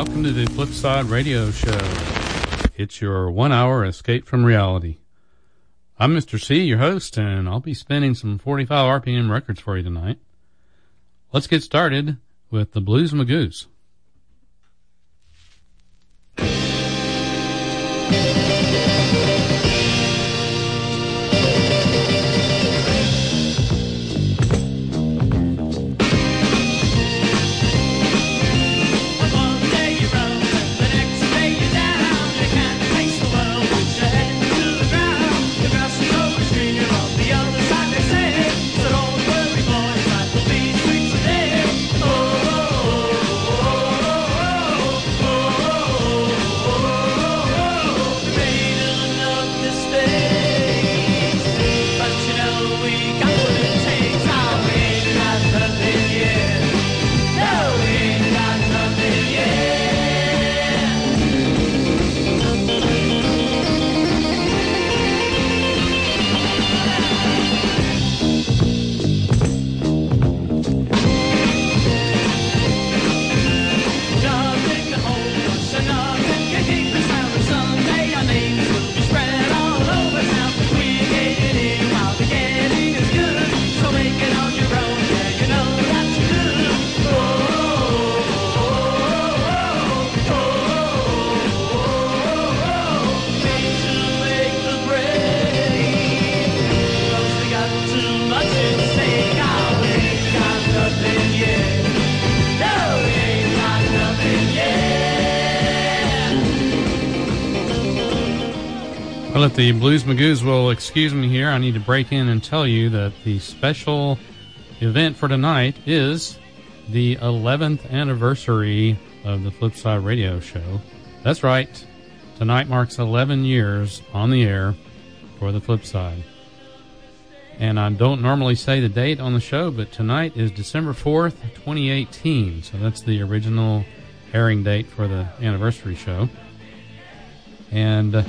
welcome to the Flipside Radio Show. It's your one hour escape from reality. I'm Mr. C, your host, and I'll be spinning some 45 RPM records for you tonight. Let's get started with the Blues Magoos. Well, if the Blues Magoos will excuse me here, I need to break in and tell you that the special event for tonight is the 11th anniversary of the Flipside Radio Show. That's right. Tonight marks 11 years on the air for the Flipside. And I don't normally say the date on the show, but tonight is December 4th, 2018. So that's the original airing date for the anniversary show. And uh,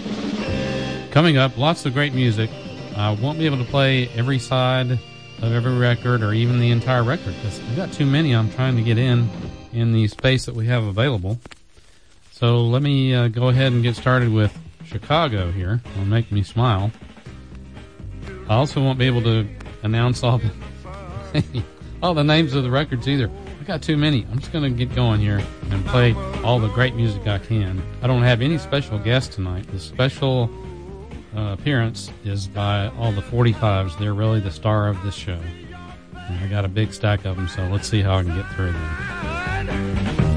Coming up, lots of great music. I won't be able to play every side of every record or even the entire record because I've got too many I'm trying to get in in the space that we have available. So let me uh, go ahead and get started with Chicago here. It'll make me smile. I also won't be able to announce all the all the names of the records either. I got too many. I'm just going to get going here and play all the great music I can. I don't have any special guests tonight. The special uh, appearance is by all the 45s. They're really the star of this show. And I got a big stack of them, so let's see how I can get through them.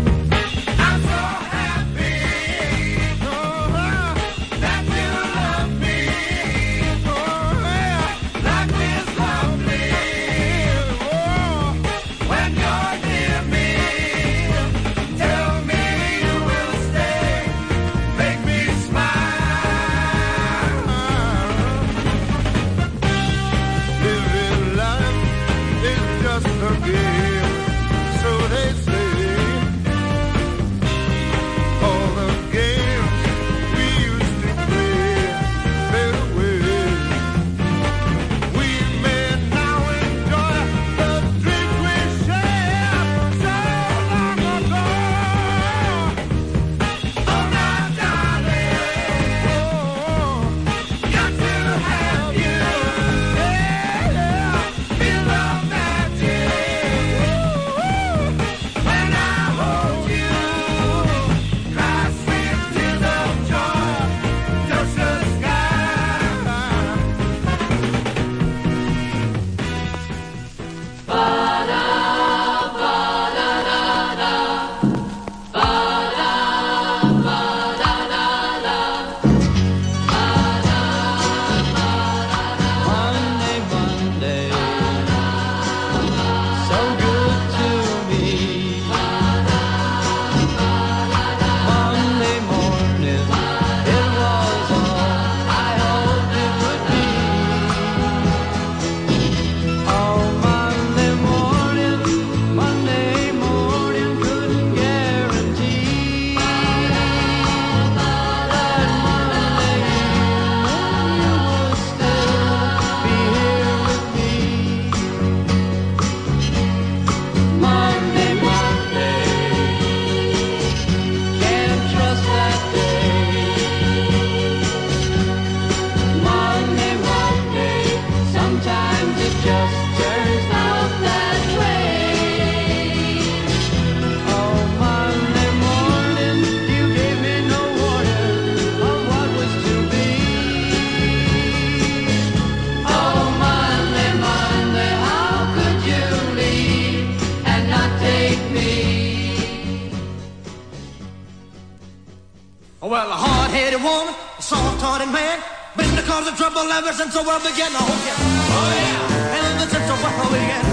heady woman, a soft-hearted man. Been the cause of trouble ever since the world began. I hope you, oh yeah, ever since the world began.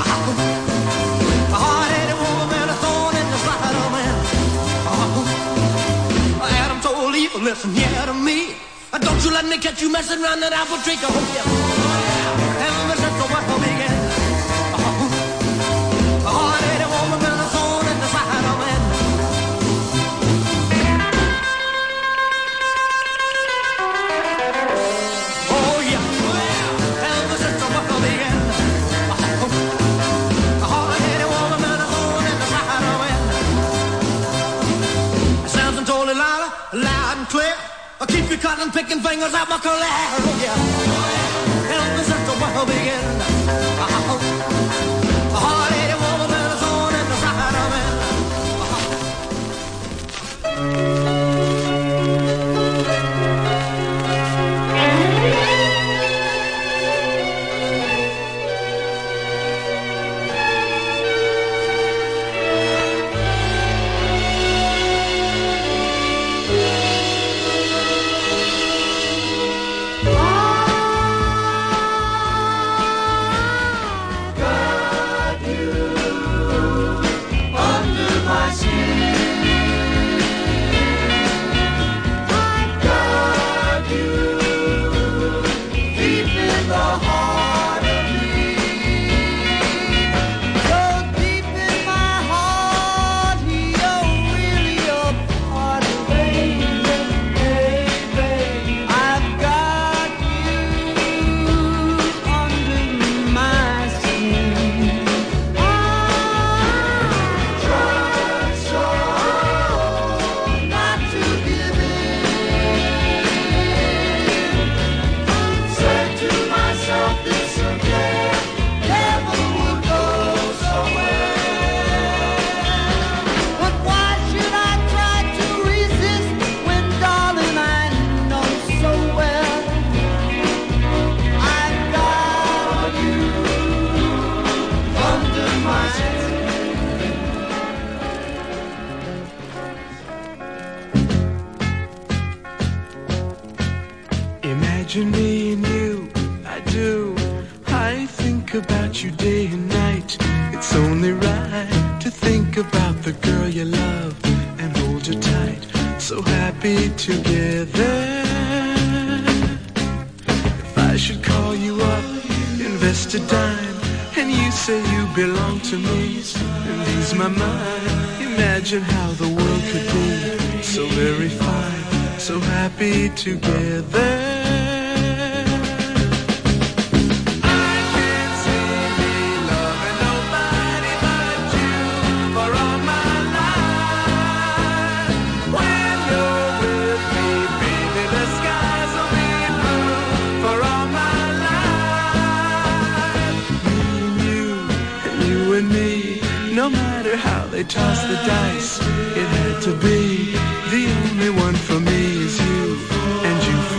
Ah, ah, a hard-headed woman and a thorn in the side of man. Oh, Adam told Eve, listen here to me. Don't you let me catch you messing around that apple tree. I hope you. starting picking fingers at my collar. Yeah. And this is the world begin.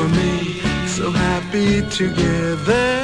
me, so happy together.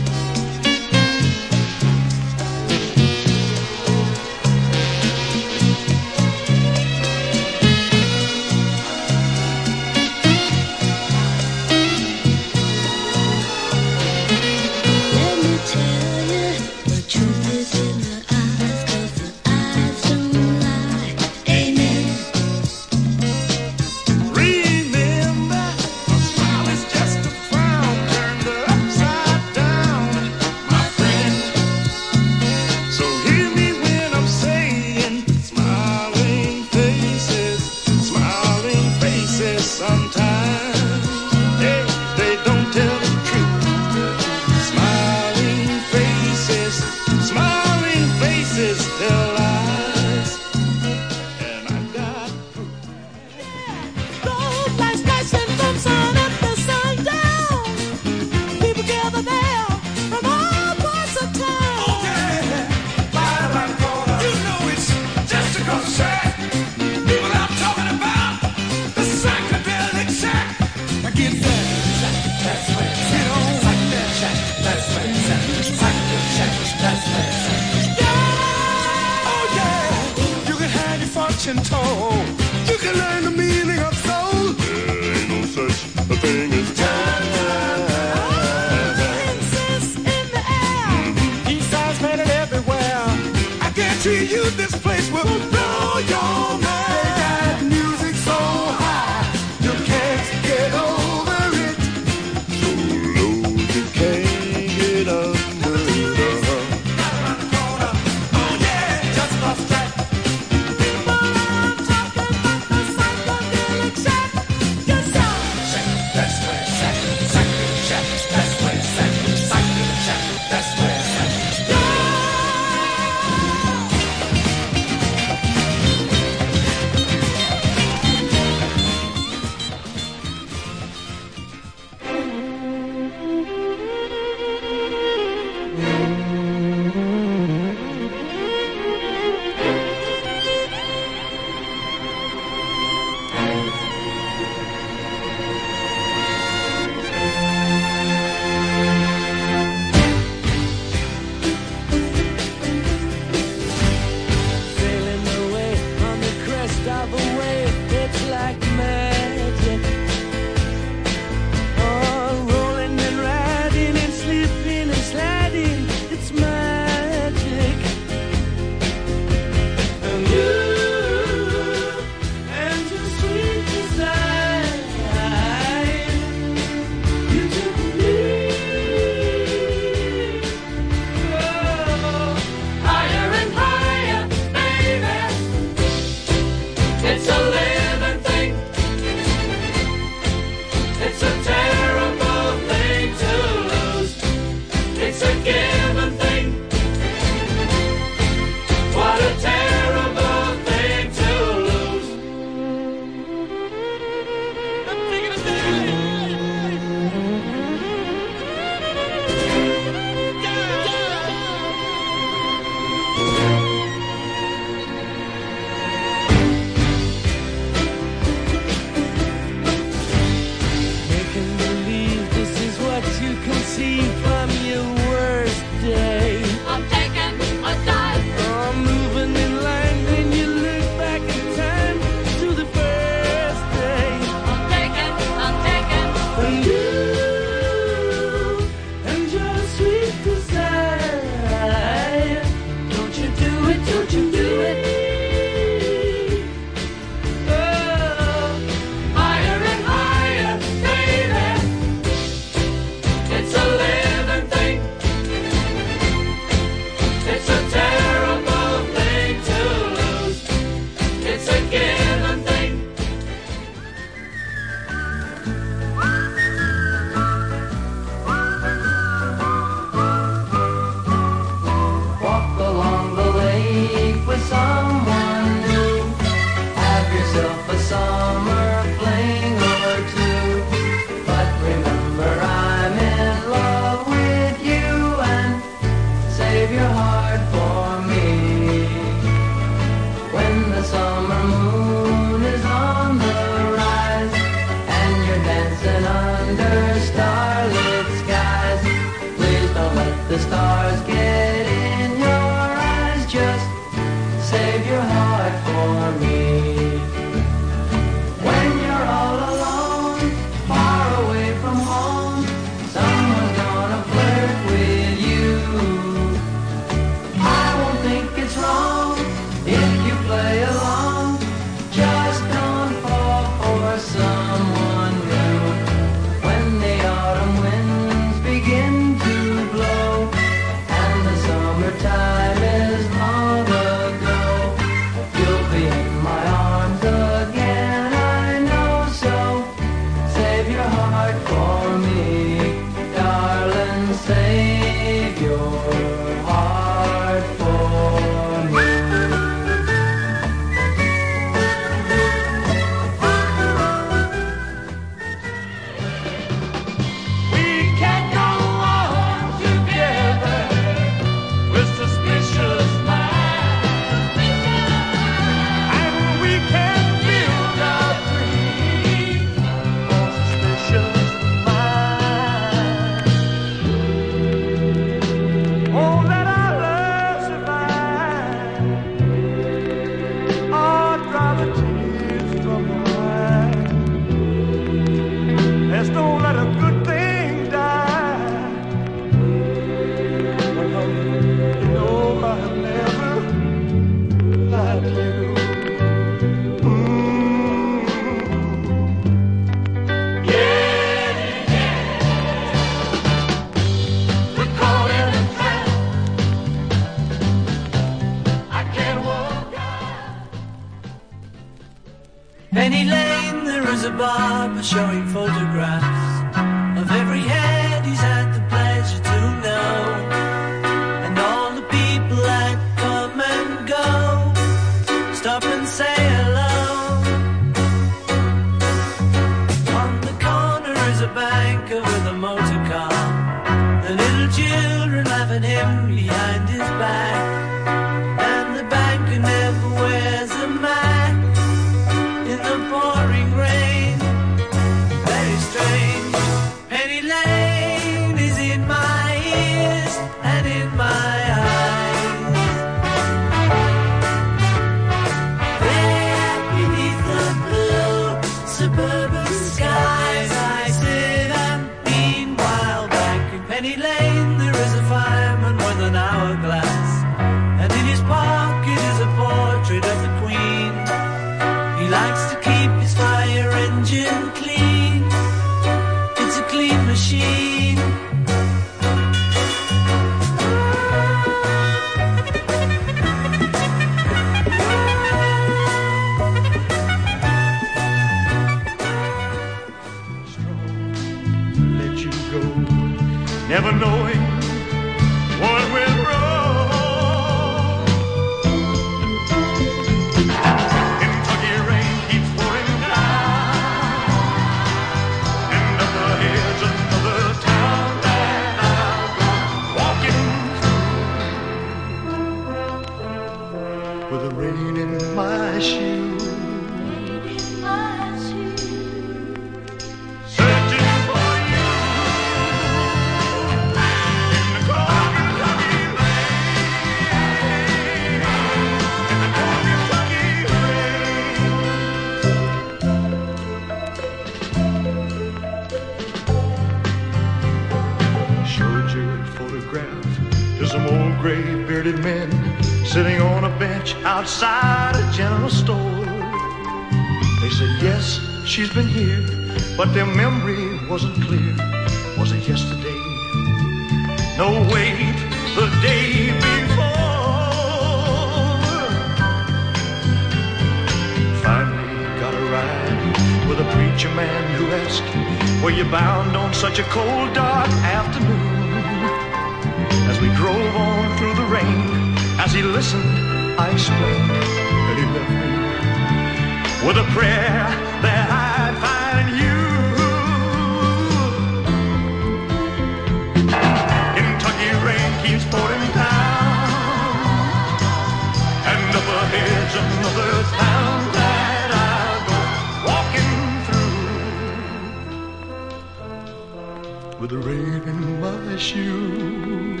With the rain in my shoes.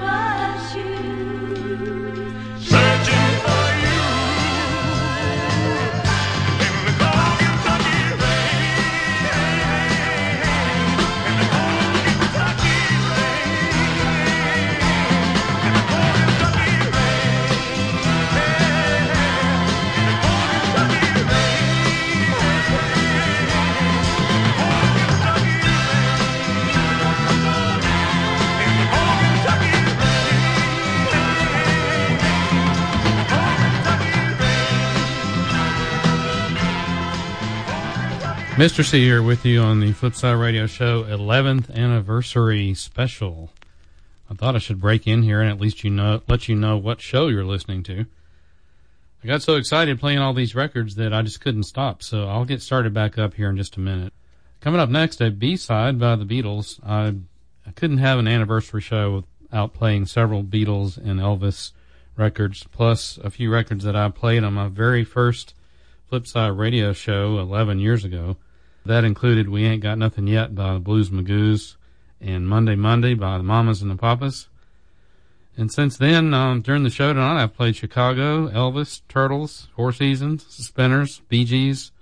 Searching Mr. C here with you on the Flipside Radio Show 11th anniversary special. I thought I should break in here and at least you know let you know what show you're listening to. I got so excited playing all these records that I just couldn't stop, so I'll get started back up here in just a minute. Coming up next, a B-side by the Beatles. I, I couldn't have an anniversary show without playing several Beatles and Elvis records, plus a few records that I played on my very first Flipside radio show 11 years ago. That included We Ain't Got Nothing Yet by the Blues Magoos and Monday Monday by the Mamas and the Papas. And since then, um, during the show tonight, I've played Chicago, Elvis, Turtles, Four Seasons, Spinners, Bee Gees,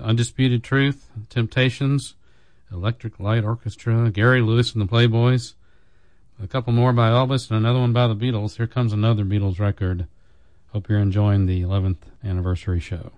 Undisputed Truth, Temptations, Electric Light Orchestra, Gary Lewis and the Playboys, a couple more by Elvis, and another one by the Beatles. Here comes another Beatles record. Hope you're enjoying the 11th anniversary show.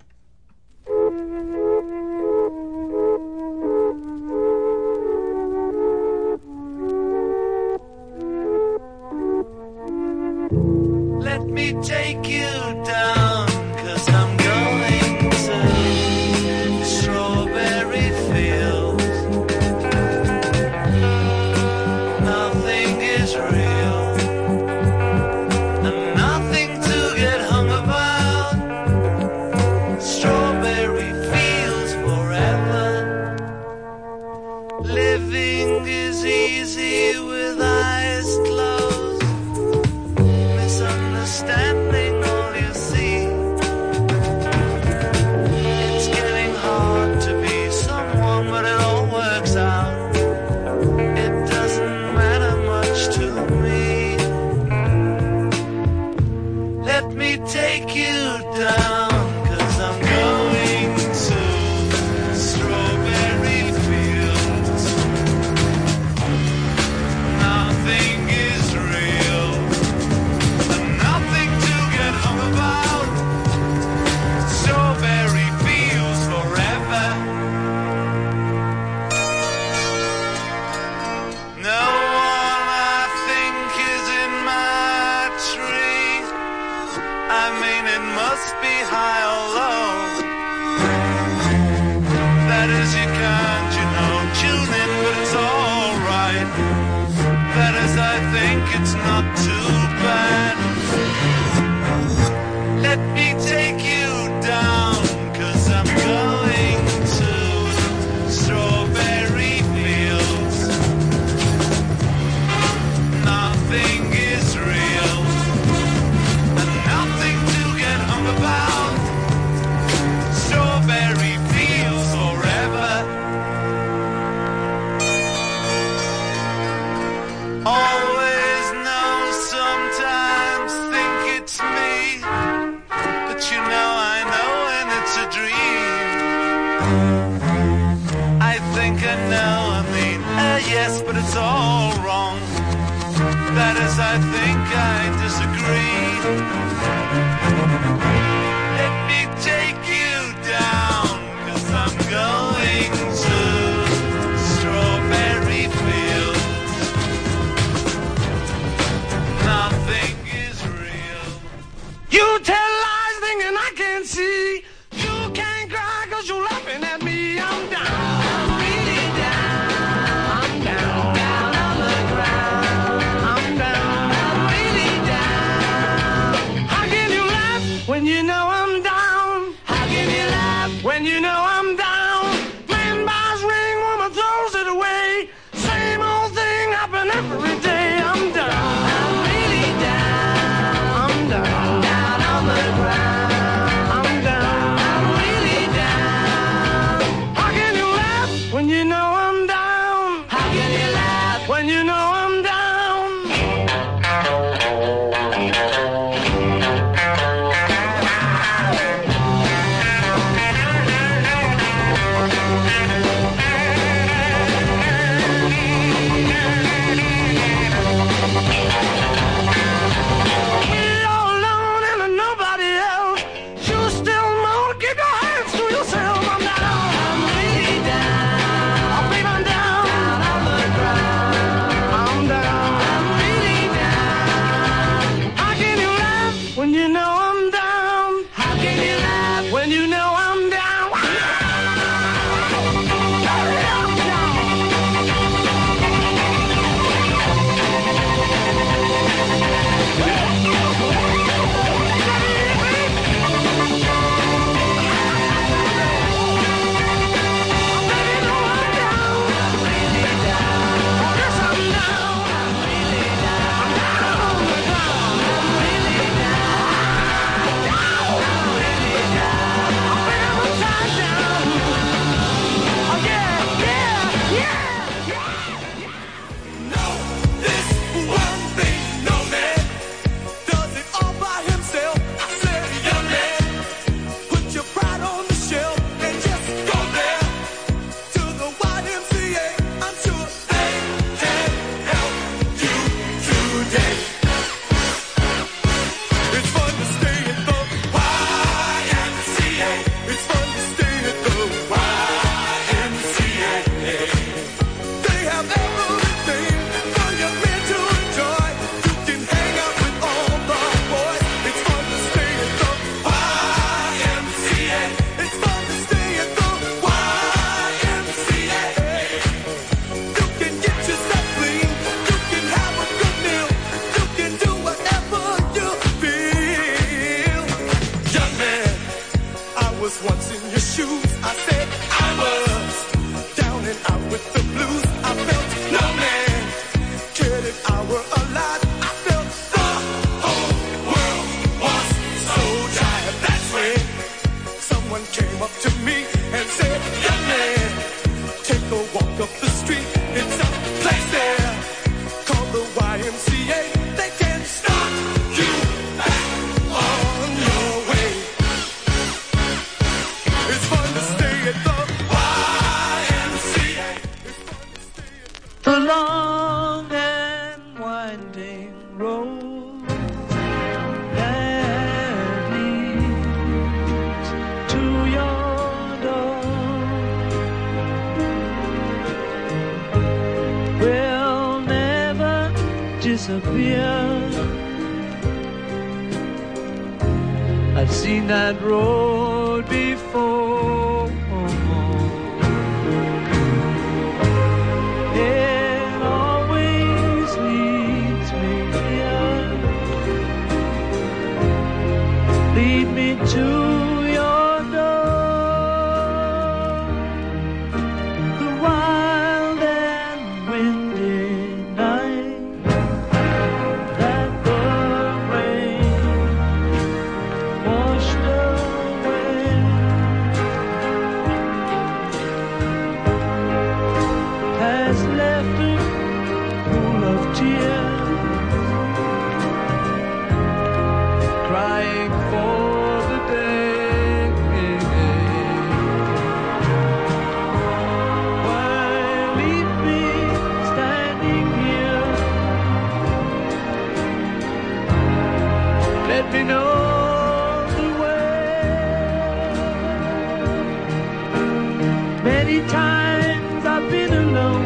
I've been alone,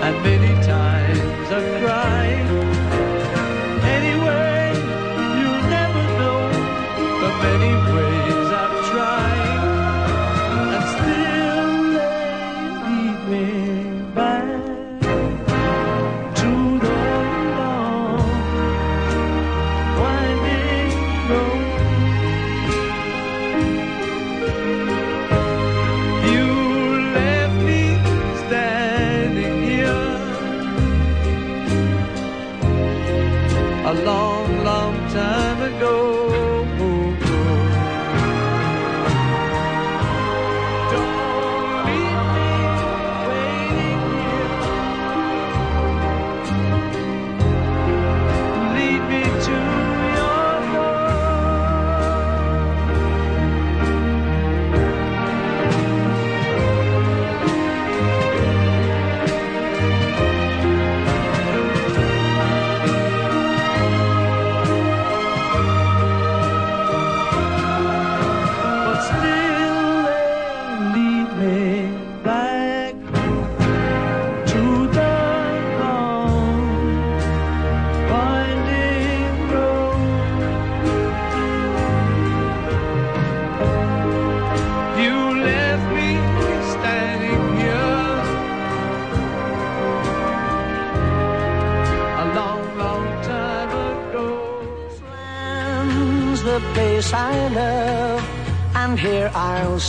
and many times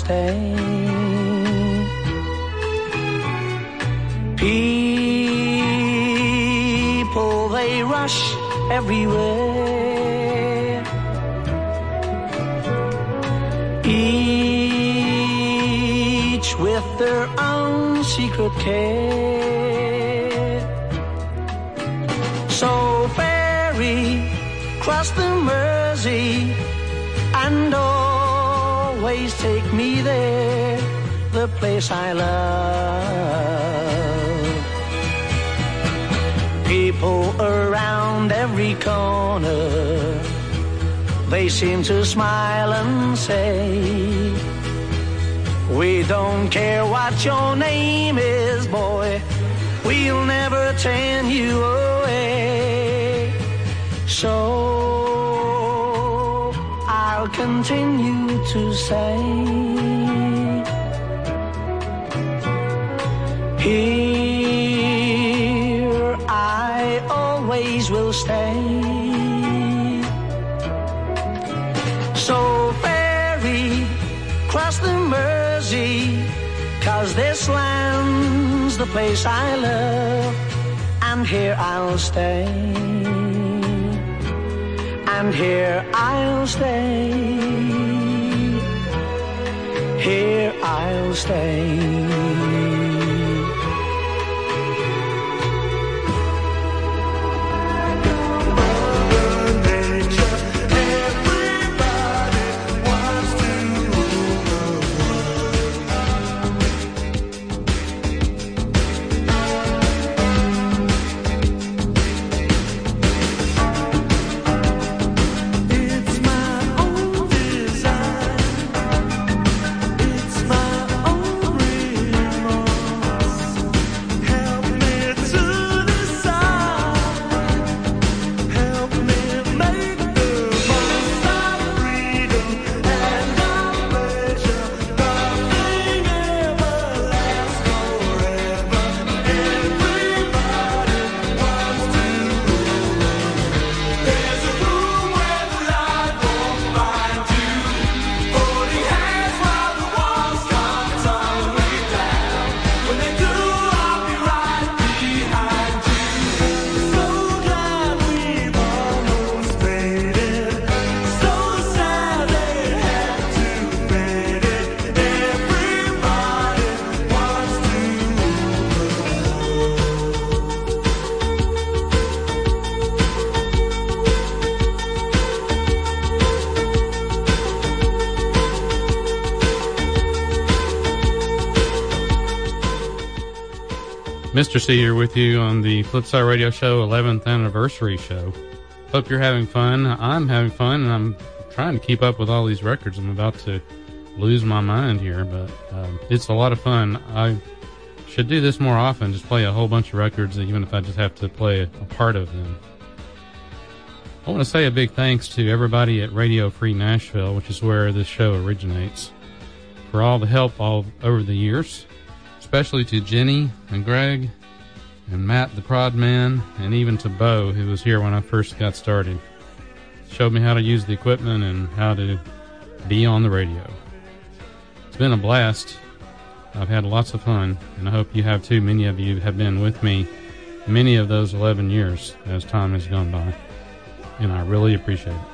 stay. People, they rush everywhere. Each with their own secret care. So ferry, cross the Mersey, and always take me there, the place I love. People around every corner, they seem to smile and say, We don't care what your name is, boy, we'll never turn you away. So I'll continue to say, Here I always will stay. So ferry, cross the Mersey, cause this land's the place I love, and here I'll stay. And here I'll stay. Here I'll stay. Mr. C here with you on the Flipside Radio Show 11th anniversary show. Hope you're having fun. I'm having fun, and I'm trying to keep up with all these records. I'm about to lose my mind here, but um, it's a lot of fun. I should do this more often, just play a whole bunch of records, even if I just have to play a part of them. I want to say a big thanks to everybody at Radio Free Nashville, which is where this show originates, for all the help all over the years especially to Jenny and Greg and Matt the Prod Man, and even to Bo, who was here when I first got started. Showed me how to use the equipment and how to be on the radio. It's been a blast. I've had lots of fun, and I hope you have too. Many of you have been with me many of those 11 years as time has gone by, and I really appreciate it.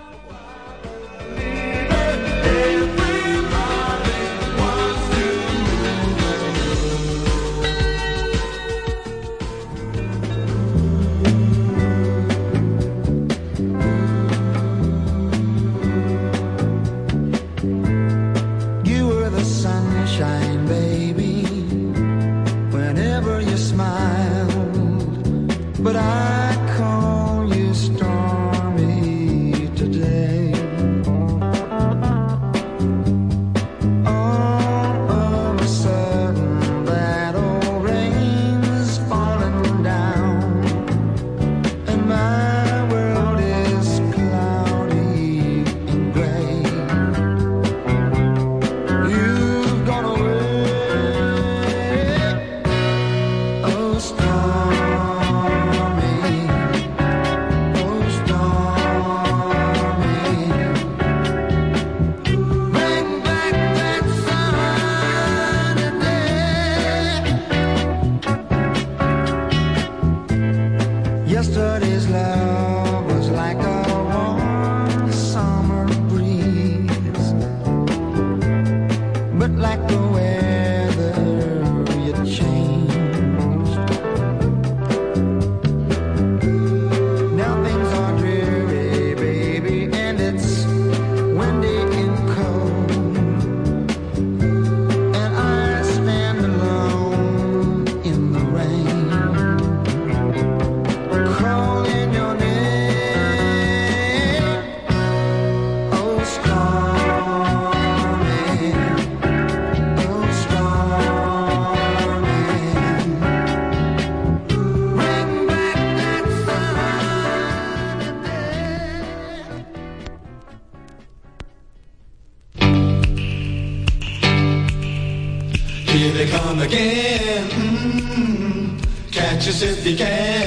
Catch if you can.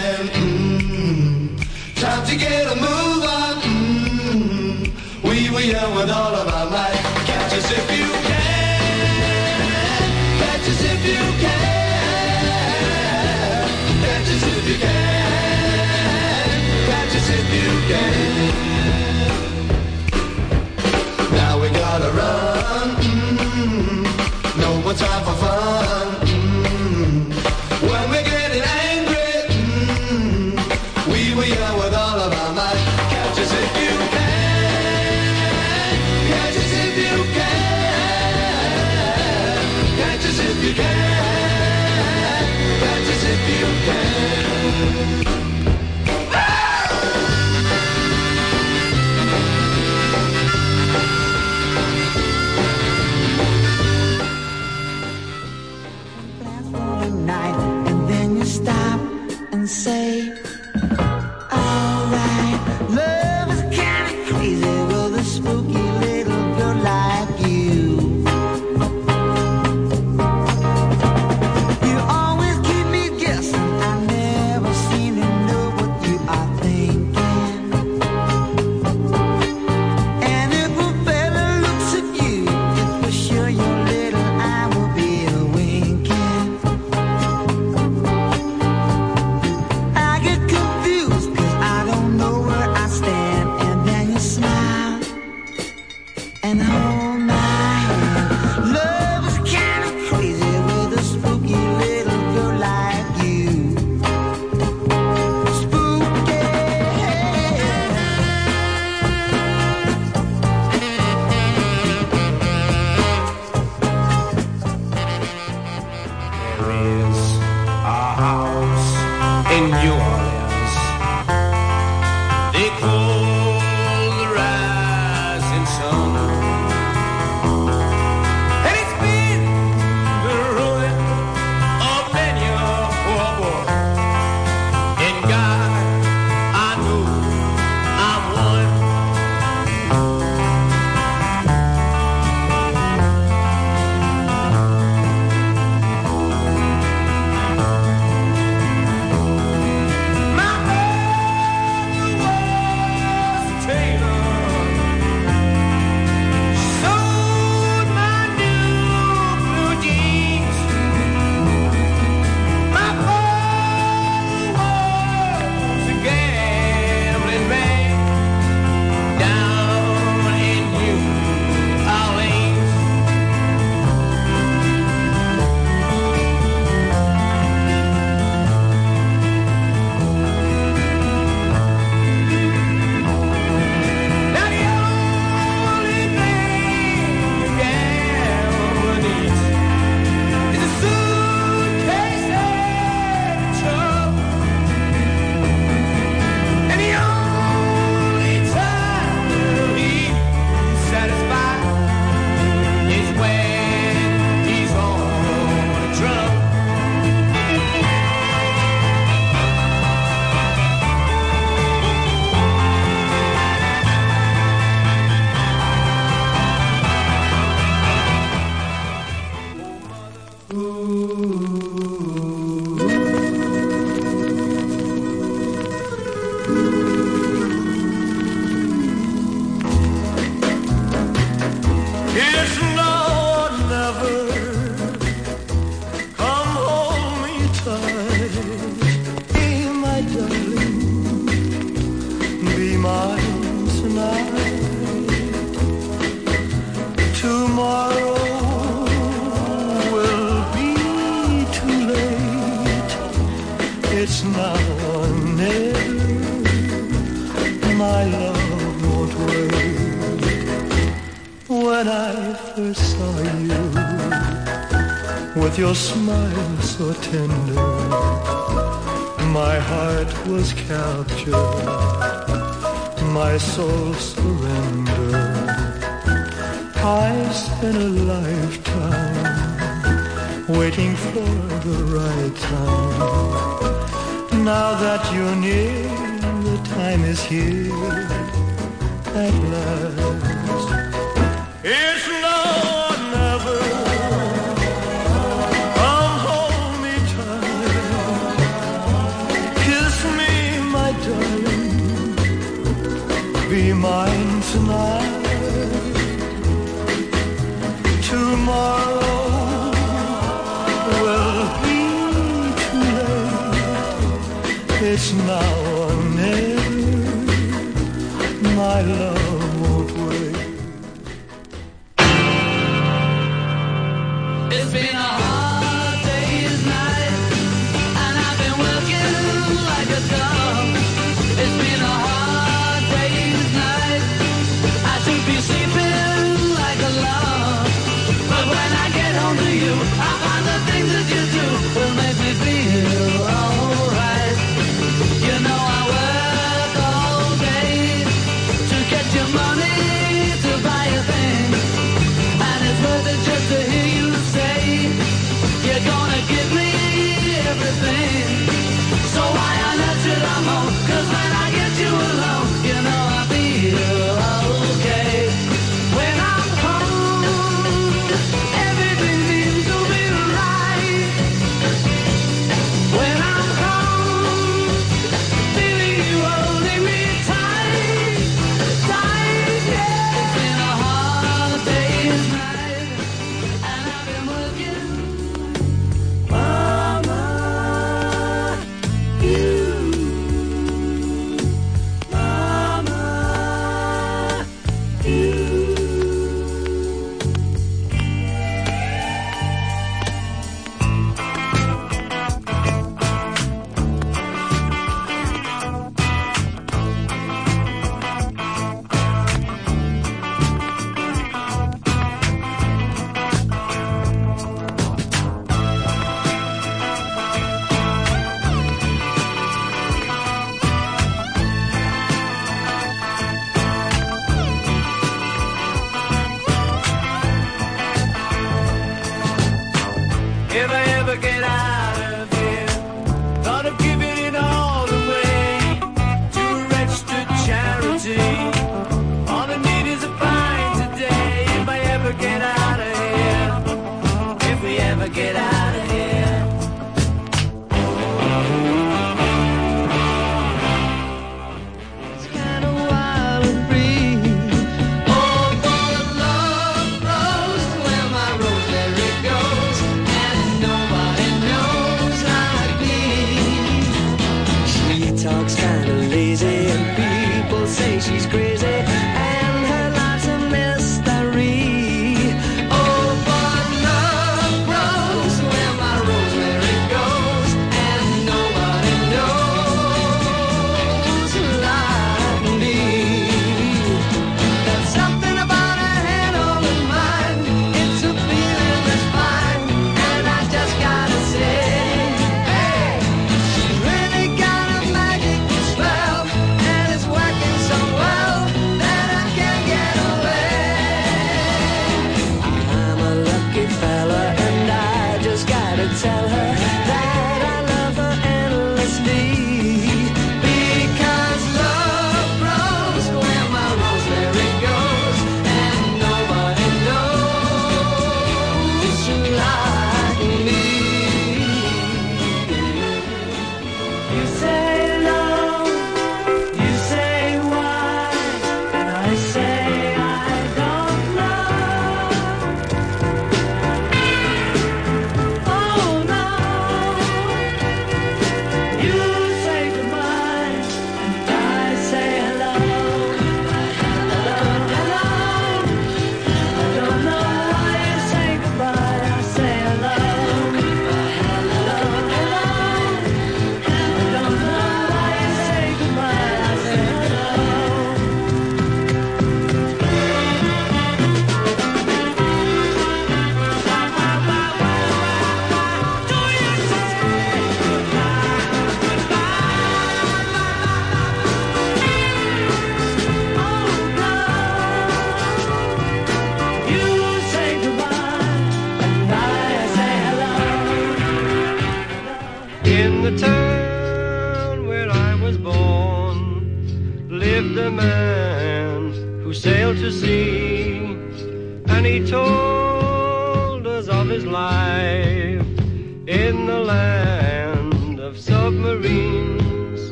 My love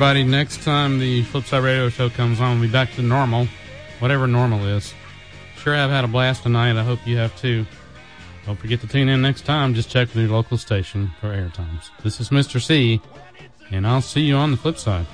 everybody. Next time the Flipside Radio Show comes on, we'll be back to normal, whatever normal is. Sure, I've had a blast tonight. I hope you have too. Don't forget to tune in next time. Just check with your local station for air times. This is Mr. C, and I'll see you on the flip side.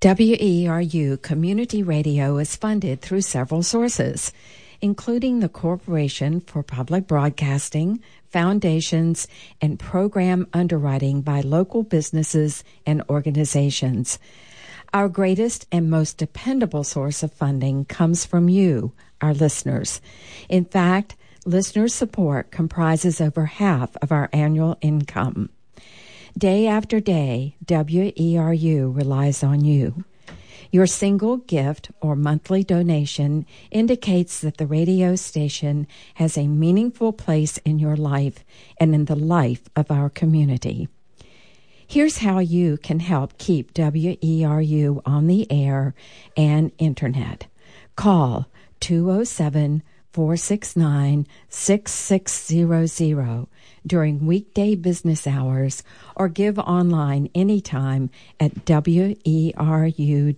WERU Community Radio is funded through several sources, including the Corporation for Public Broadcasting, foundations, and program underwriting by local businesses and organizations. Our greatest and most dependable source of funding comes from you, our listeners. In fact, listener support comprises over half of our annual income. Day after day, WERU relies on you. Your single gift or monthly donation indicates that the radio station has a meaningful place in your life and in the life of our community. Here's how you can help keep WERU on the air and internet. Call 207 469 6600 during weekday business hours or give online anytime at E weru.org.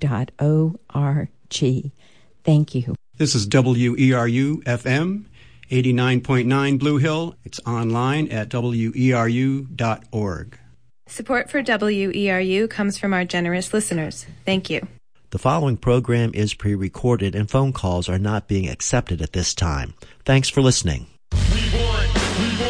Thank you. This is WERU FM 89.9 Blue Hill. It's online at weru.org. Support for WERU comes from our generous listeners. Thank you. The following program is pre recorded and phone calls are not being accepted at this time. Thanks for listening. We we